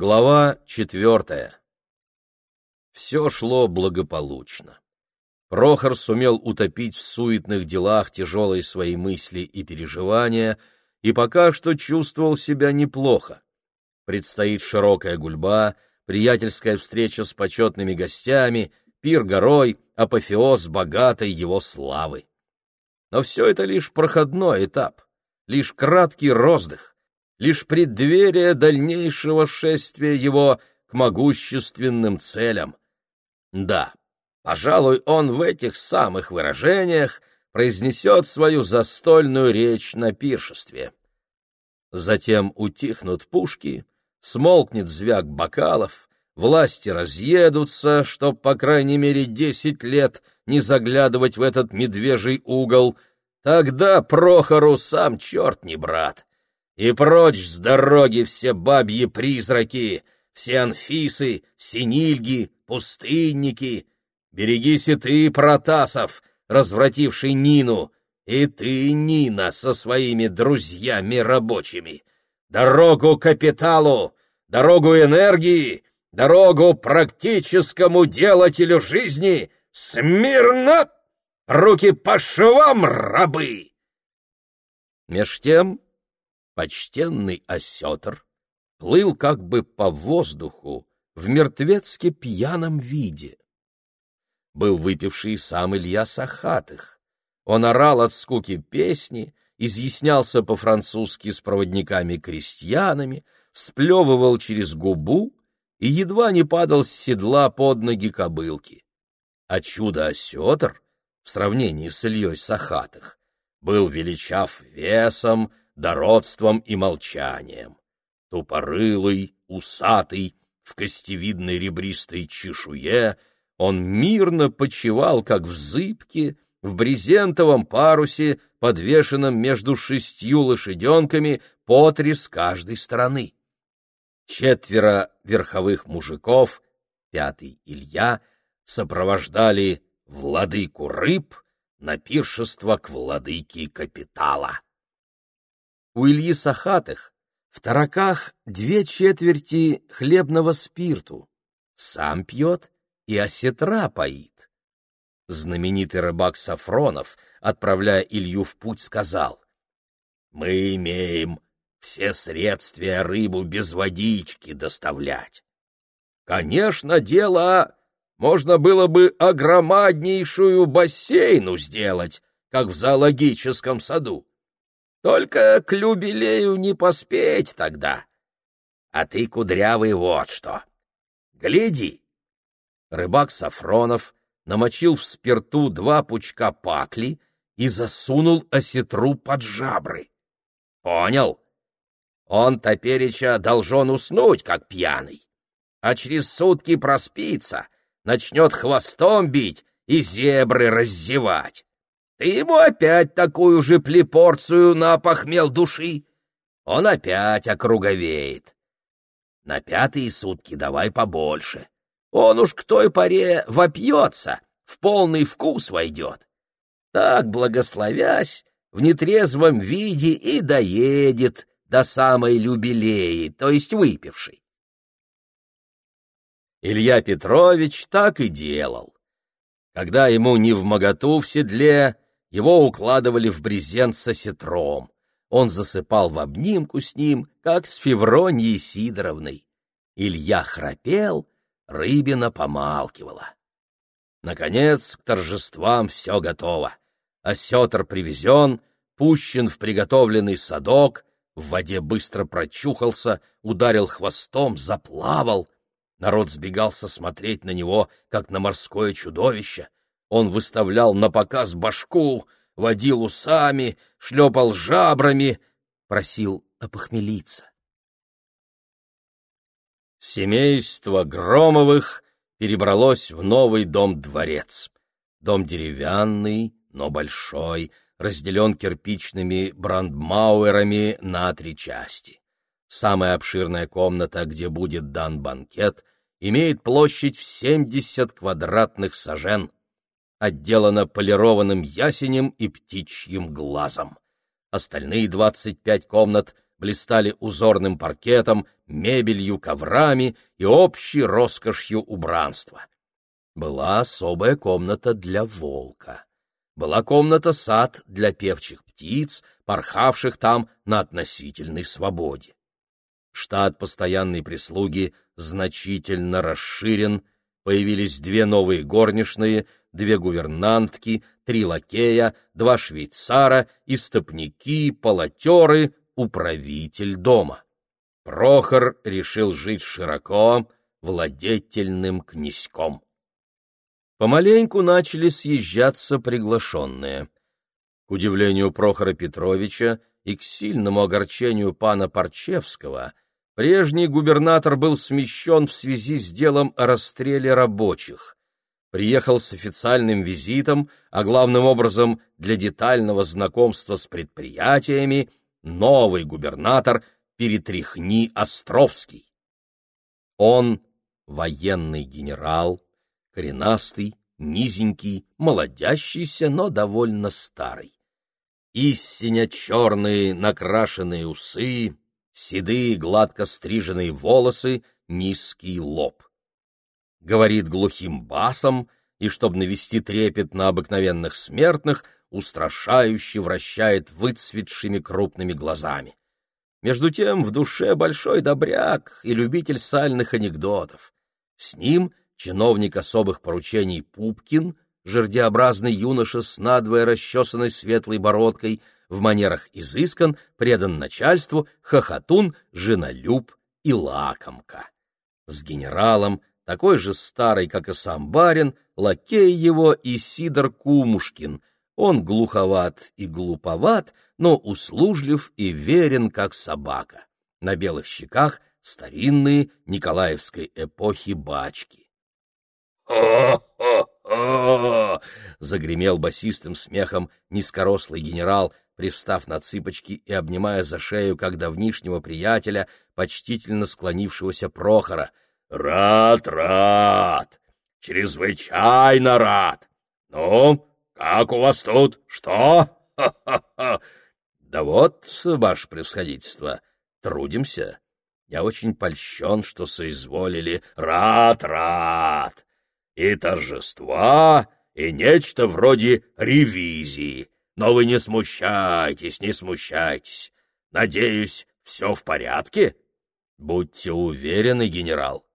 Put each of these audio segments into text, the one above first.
Глава четвертая. Все шло благополучно. Прохор сумел утопить в суетных делах тяжелые свои мысли и переживания, и пока что чувствовал себя неплохо. Предстоит широкая гульба, приятельская встреча с почетными гостями, пир горой, апофеоз богатой его славы. Но все это лишь проходной этап, лишь краткий роздых, лишь преддверие дальнейшего шествия его к могущественным целям. Да, пожалуй, он в этих самых выражениях произнесет свою застольную речь на пиршестве. Затем утихнут пушки, смолкнет звяк бокалов, власти разъедутся, чтоб, по крайней мере, десять лет не заглядывать в этот медвежий угол, тогда Прохору сам черт не брат. И прочь с дороги все бабьи призраки, все анфисы, синильги, пустынники. Берегись и ты, Протасов, развративший Нину, и ты, Нина, со своими друзьями рабочими. Дорогу капиталу, дорогу энергии, дорогу практическому делателю жизни. Смирно! Руки по швам, рабы! Меж тем почтенный осетр плыл как бы по воздуху в мертвецки пьяном виде. Был выпивший сам Илья Сахатых. Он орал от скуки песни, изъяснялся по-французски с проводниками-крестьянами, сплевывал через губу и едва не падал с седла под ноги кобылки. А чудо-осетр, в сравнении с Ильей Сахатых, был величав весом, дородством и молчанием. Тупорылый, усатый, в костевидной ребристой чешуе, он мирно почивал, как в зыбке, в брезентовом парусе, подвешенном между шестью лошаденками по три с каждой стороны. Четверо верховых мужиков, пятый Илья, сопровождали владыку рыб на пиршество к владыке капитала. У Ильи Сахатых в тараках две четверти хлебного спирту. Сам пьет и осетра поит. Знаменитый рыбак Сафронов, отправляя Илью в путь, сказал, «Мы имеем все средства рыбу без водички доставлять. Конечно, дело можно было бы огромаднейшую бассейну сделать, как в зоологическом саду. Только к юбилею не поспеть тогда. А ты, кудрявый, вот что. Гляди. Рыбак Сафронов намочил в спирту два пучка пакли и засунул осетру под жабры. Понял? Он топереча должен уснуть, как пьяный, а через сутки проспится, начнет хвостом бить и зебры раззевать. Ты ему опять такую же плепорцию напохмел души. Он опять округовеет. На пятые сутки давай побольше. Он уж к той поре вопьется, в полный вкус войдет. Так, благословясь, в нетрезвом виде и доедет до самой любилеи, то есть выпившей. Илья Петрович так и делал. Когда ему не в моготу в седле, его укладывали в брезент со сетром. Он засыпал в обнимку с ним, как с Февроньей Сидоровной. Илья храпел, Рыбина помалкивала. Наконец, к торжествам все готово. Осетр привезен, пущен в приготовленный садок, в воде быстро прочухался, ударил хвостом, заплавал. Народ сбегался смотреть на него, как на морское чудовище. Он выставлял на показ башку, водил усами, шлепал жабрами, просил опохмелиться. Семейство Громовых перебралось в новый дом-дворец. Дом деревянный, но большой, разделен кирпичными брандмауэрами на три части. Самая обширная комната, где будет дан банкет, имеет площадь в 70 квадратных сажен отделана полированным ясенем и птичьим глазом. Остальные двадцать пять комнат блистали узорным паркетом, мебелью, коврами и общей роскошью убранства. Была особая комната для волка. Была комната-сад для певчих птиц, порхавших там на относительной свободе. Штат постоянной прислуги значительно расширен, появились две новые горничные, две гувернантки, три лакея, два швейцара, истопники, полотеры, управитель дома. Прохор решил жить широко, владетельным князьком. Помаленьку начали съезжаться приглашенные. К удивлению Прохора Петровича и к сильному огорчению пана Парчевского, прежний губернатор был смещен в связи с делом о расстреле рабочих. Приехал с официальным визитом, а главным образом для детального знакомства с предприятиями, новый губернатор Перетряхни Островский. Он военный генерал, коренастый, низенький, молодящийся, но довольно старый. Истинно черные накрашенные усы, седые гладко стриженные волосы, низкий лоб. Говорит глухим басом, и, чтобы навести трепет на обыкновенных смертных, устрашающе вращает выцветшими крупными глазами. Между тем в душе большой добряк и любитель сальных анекдотов. С ним чиновник особых поручений Пупкин, жердеобразный юноша с надвое расчесанной светлой бородкой, в манерах изыскан, предан начальству, хохотун, женолюб и лакомка. С генералом, такой же старый, как и сам барин, лакей его и Сидор Кумушкин. Он глуховат и глуповат, но услужлив и верен, как собака. На белых щеках старинные Николаевской эпохи бачки. «О-хо-хо!» — загремел басистым смехом низкорослый генерал, привстав на цыпочки и обнимая за шею, как давнишнего приятеля, почтительно склонившегося Прохора. «Рад, рад! Чрезвычайно рад! Ну, как у вас тут? Что? Ха-ха-ха!» «Да вот, ваше превосходительство, трудимся. Я очень польщен, что соизволили. Рад, рад! и торжества, и нечто вроде ревизии. Но вы не смущайтесь, не смущайтесь. Надеюсь, все в порядке? Будьте уверены, генерал.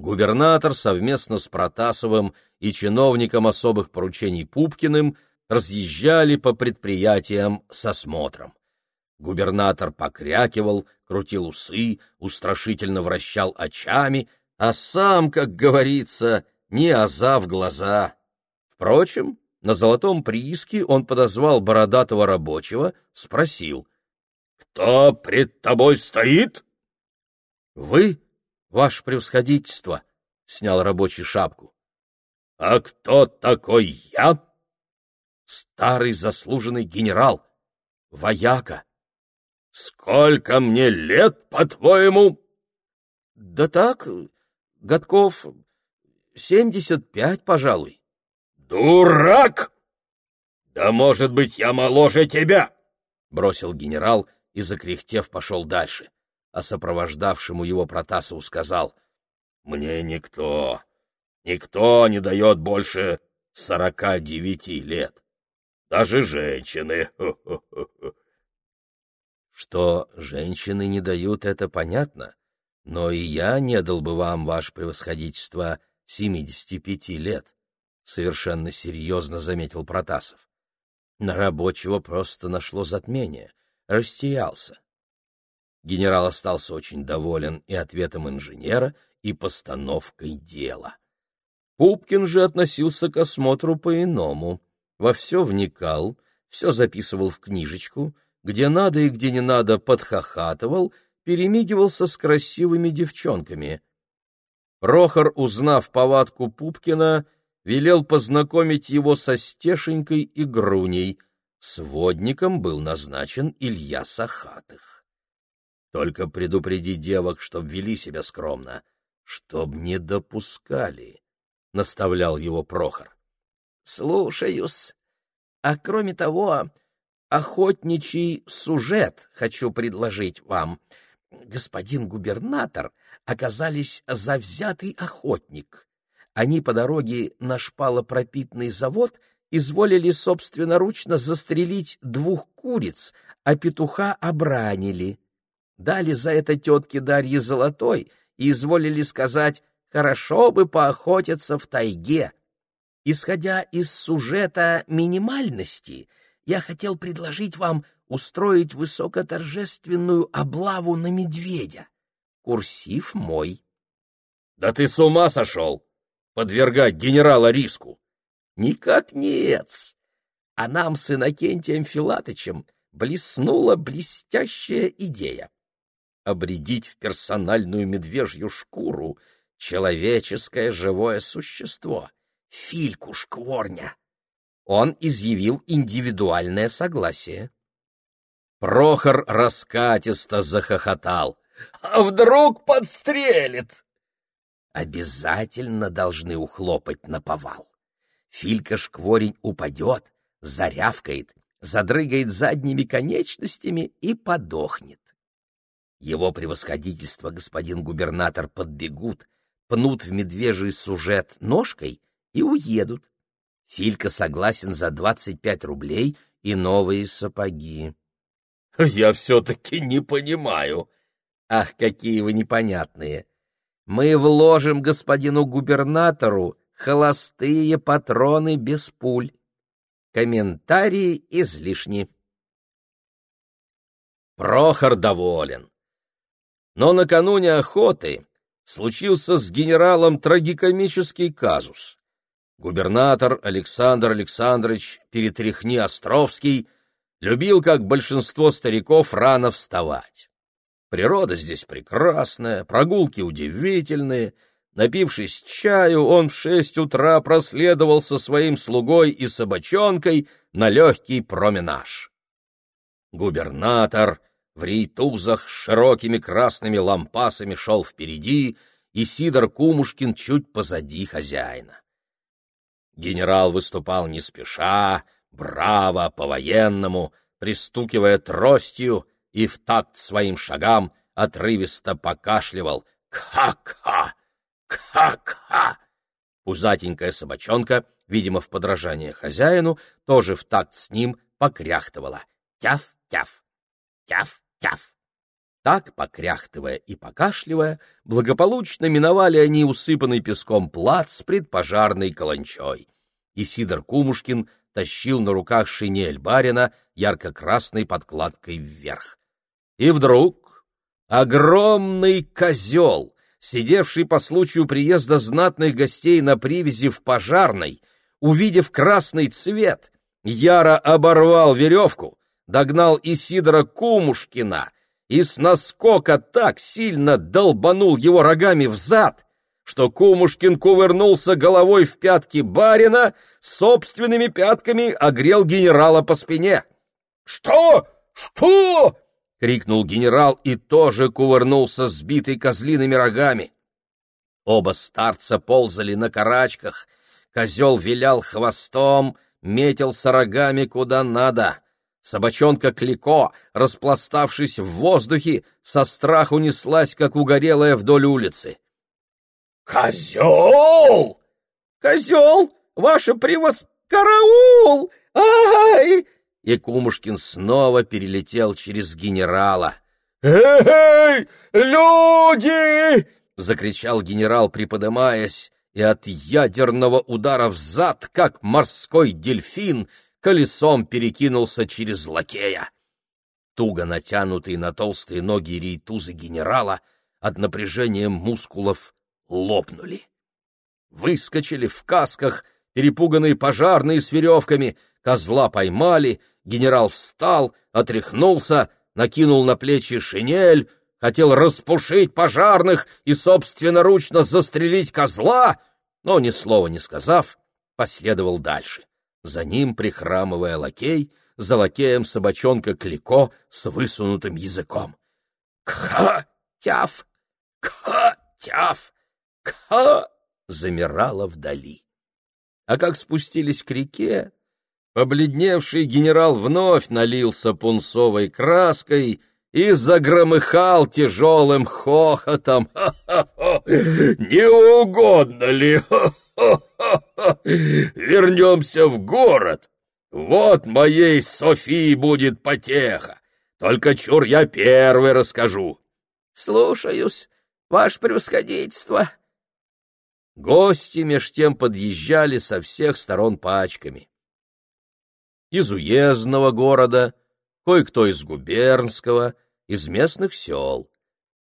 Губернатор совместно с Протасовым и чиновником особых поручений Пупкиным разъезжали по предприятиям с осмотром. Губернатор покрякивал, крутил усы, устрашительно вращал очами — а сам, как говорится, не аза в глаза. Впрочем, на золотом прииске он подозвал бородатого рабочего, спросил. — Кто пред тобой стоит? — Вы, ваше превосходительство, — снял рабочий шапку. — А кто такой я? — Старый заслуженный генерал, вояка. — Сколько мне лет, по-твоему? — Да так, годков семьдесят пять, пожалуй. Дурак! Да, может быть, я моложе тебя! Бросил генерал и, закряхтев, пошел дальше. А сопровождавшему его Протасову сказал, «Мне никто, никто не дает больше сорока девяти лет. Даже женщины. Что женщины не дают, это понятно. Но и я не дал бы вам, ваше превосходительство, семидесяти пяти лет, — совершенно серьезно заметил Протасов. На рабочего просто нашло затмение, растерялся. Генерал остался очень доволен и ответом инженера, и постановкой дела. Пупкин же относился к осмотру по-иному. Во все вникал, все записывал в книжечку, где надо и где не надо подхахатывал — перемигивался с красивыми девчонками. Прохор, узнав повадку Пупкина, велел познакомить его со Стешенькой и Груней. Сводником был назначен Илья Сахатых. Только предупреди девок, чтоб вели себя скромно, чтоб не допускали, — наставлял его Прохор. — Слушаюсь. А кроме того, охотничий сюжет хочу предложить вам. Господин губернатор оказались завзятый охотник. Они по дороге на шпалопропитный завод изволили собственноручно застрелить двух куриц, а петуха обранили. Дали за это тетке Дарье Золотой и изволили сказать «хорошо бы поохотиться в тайге». Исходя из сюжета минимальности, я хотел предложить вам устроить высокоторжественную облаву на медведя. Курсив мой. — Да ты с ума сошел! Подвергать генерала риску! — Никак нет. А нам с Иннокентием Филатычем блеснула блестящая идея. Обредить в персональную медвежью шкуру человеческое живое существо — Фильку Шкворня. Он изъявил индивидуальное согласие. Прохор раскатисто захохотал. «А вдруг подстрелит?» Обязательно должны ухлопать на повал. Филька Шкворень упадет, зарявкает, задрыгает задними конечностями и подохнет. Его превосходительство господин губернатор подбегут, пнут в медвежий сужет ножкой и уедут. Филька согласен за двадцать пять рублей и новые сапоги. — Я все-таки не понимаю. — Ах, какие вы непонятные! Мы вложим господину губернатору холостые патроны без пуль. Комментарии излишни. Прохор доволен. Но накануне охоты случился с генералом трагикомический казус. Губернатор Александр Александрович Перетряхни-Островский любил, как большинство стариков, рано вставать. Природа здесь прекрасная, прогулки удивительные. Напившись чаю, он в шесть утра проследовал со своим слугой и собачонкой на легкий променаж. Губернатор в рейтузах широкими красными лампасами шел впереди, и Сидор Кумушкин чуть позади хозяина. Генерал выступал не спеша, браво, по-военному, пристукивая тростью и в такт своим шагам отрывисто покашливал «Ка-ка! Ка-ка!». Пузатенькая собачонка, видимо, в подражание хозяину, тоже в такт с ним покряхтывала «Тяф-тяф! Тяф-тяф!». Так, покряхтывая и покашливая, благополучно миновали они усыпанный песком плац с предпожарной каланчой. И Сидор Кумушкин тащил на руках шинель барина ярко-красной подкладкой вверх. И вдруг огромный козел, сидевший по случаю приезда знатных гостей на привязи в пожарной, увидев красный цвет, яро оборвал веревку, догнал Исидора Кумушкина — и с наскока так сильно долбанул его рогами в зад, что Кумушкин кувырнулся головой в пятки барина, собственными пятками огрел генерала по спине. «Что? Что?» — крикнул генерал и тоже кувырнулся сбитый козлиными рогами. Оба старца ползали на карачках, козел вилял хвостом, метился рогами куда надо — Собачонка Клико, распластавшись в воздухе, со страху неслась, как угорелая вдоль улицы. «Козел! Козел! Ваше превос... Караул! Ай!» И Кумушкин снова перелетел через генерала. «Эй, люди!» — закричал генерал, приподымаясь, и от ядерного удара в зад, как морской дельфин, колесом перекинулся через лакея. Туго натянутые на толстые ноги рейтузы генерала от напряжения мускулов лопнули. Выскочили в касках, перепуганные пожарные с веревками, козла поймали, генерал встал, отряхнулся, накинул на плечи шинель, хотел распушить пожарных и собственноручно застрелить козла, но ни слова не сказав, последовал дальше. За ним, прихрамывая лакей, за лакеем собачонка Клико с высунутым языком. «Кха-тяф! Кха-тяф! Кха!» замирала вдали. А как спустились к реке, Побледневший генерал вновь налился пунцовой краской и загромыхал тяжелым хохотом. «Не угодно ли? Вернемся в город. Вот моей Софии будет потеха. Только чур я первый расскажу». «Слушаюсь, ваше превосходительство». Гости меж тем подъезжали со всех сторон пачками из уездного города, кое-кто из губернского, из местных сел.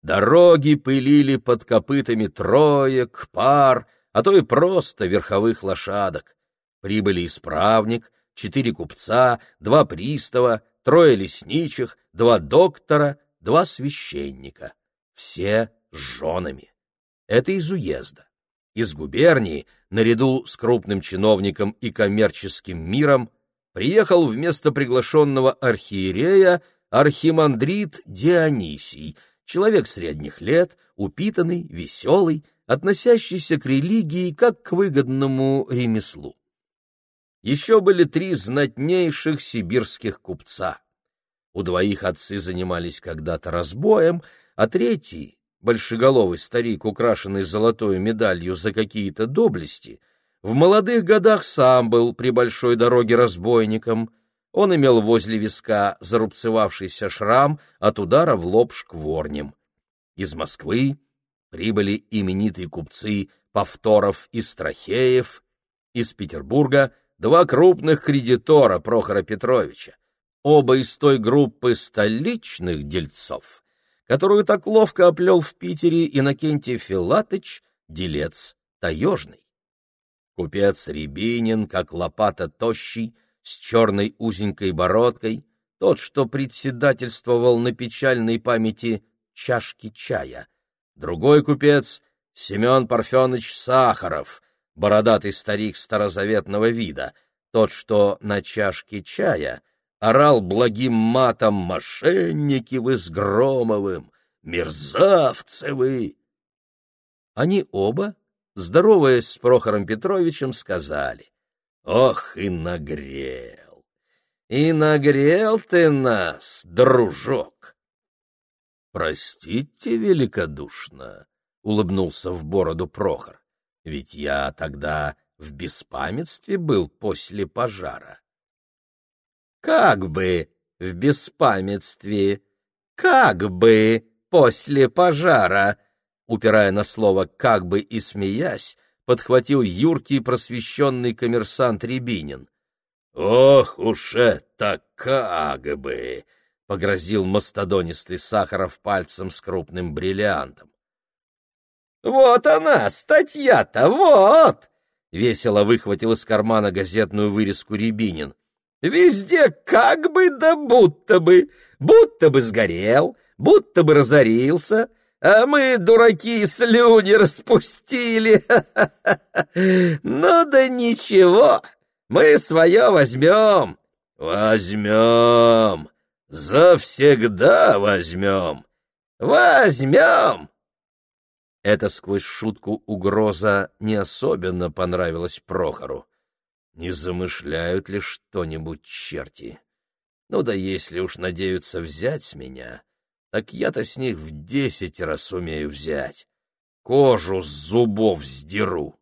Дороги пылили под копытами троек, пар, а то и просто верховых лошадок. Прибыли исправник, четыре купца, два пристава, трое лесничих, два доктора, два священника. Все с женами. Это из уезда. Из губернии, наряду с крупным чиновником и коммерческим миром, приехал вместо приглашенного архиерея архимандрит Дионисий, человек средних лет, упитанный, веселый, относящийся к религии как к выгодному ремеслу. Еще были три знатнейших сибирских купца. У двоих отцы занимались когда-то разбоем, а третий, большеголовый старик, украшенный золотой медалью за какие-то доблести — в молодых годах сам был при большой дороге разбойником. Он имел возле виска зарубцевавшийся шрам от удара в лоб шкворнем. Из Москвы прибыли именитые купцы Повторов и Страхеев, из Петербурга два крупных кредитора Прохора Петровича, оба из той группы столичных дельцов, которую так ловко оплел в Питере Иннокентий Филатыч, делец таежный. Купец Рябинин, как лопата тощий, с черной узенькой бородкой, тот, что председательствовал на печальной памяти чашки чая. Другой купец — Семен Парфенович Сахаров, бородатый старик старозаветного вида, тот, что на чашке чая орал благим матом «Мошенники вы с Громовым! Мерзавцы вы!» Они оба здороваясь с Прохором Петровичем, сказали, «Ох, и нагрел! И нагрел ты нас, дружок!» «Простите великодушно», — улыбнулся в бороду Прохор, «ведь я тогда в беспамятстве был после пожара». «Как бы в беспамятстве, как бы после пожара!» упирая на слово «как бы» и смеясь, подхватил юркий просвещенный коммерсант Рябинин. «Ох уж это как бы!» — погрозил мастодонистый Сахаров пальцем с крупным бриллиантом. «Вот она, статья-то, вот!» — весело выхватил из кармана газетную вырезку Рябинин. «Везде как бы да будто бы, будто бы сгорел, будто бы разорился, а мы, дураки, слюни распустили. Ну да ничего, мы свое возьмем. Возьмем, завсегда возьмем. Возьмем. Это сквозь шутку угроза не особенно понравилась Прохору. Не замышляют ли что-нибудь черти? Ну да если уж надеются взять меня, так я-то с них в десять раз умею взять. Кожу с зубов сдеру.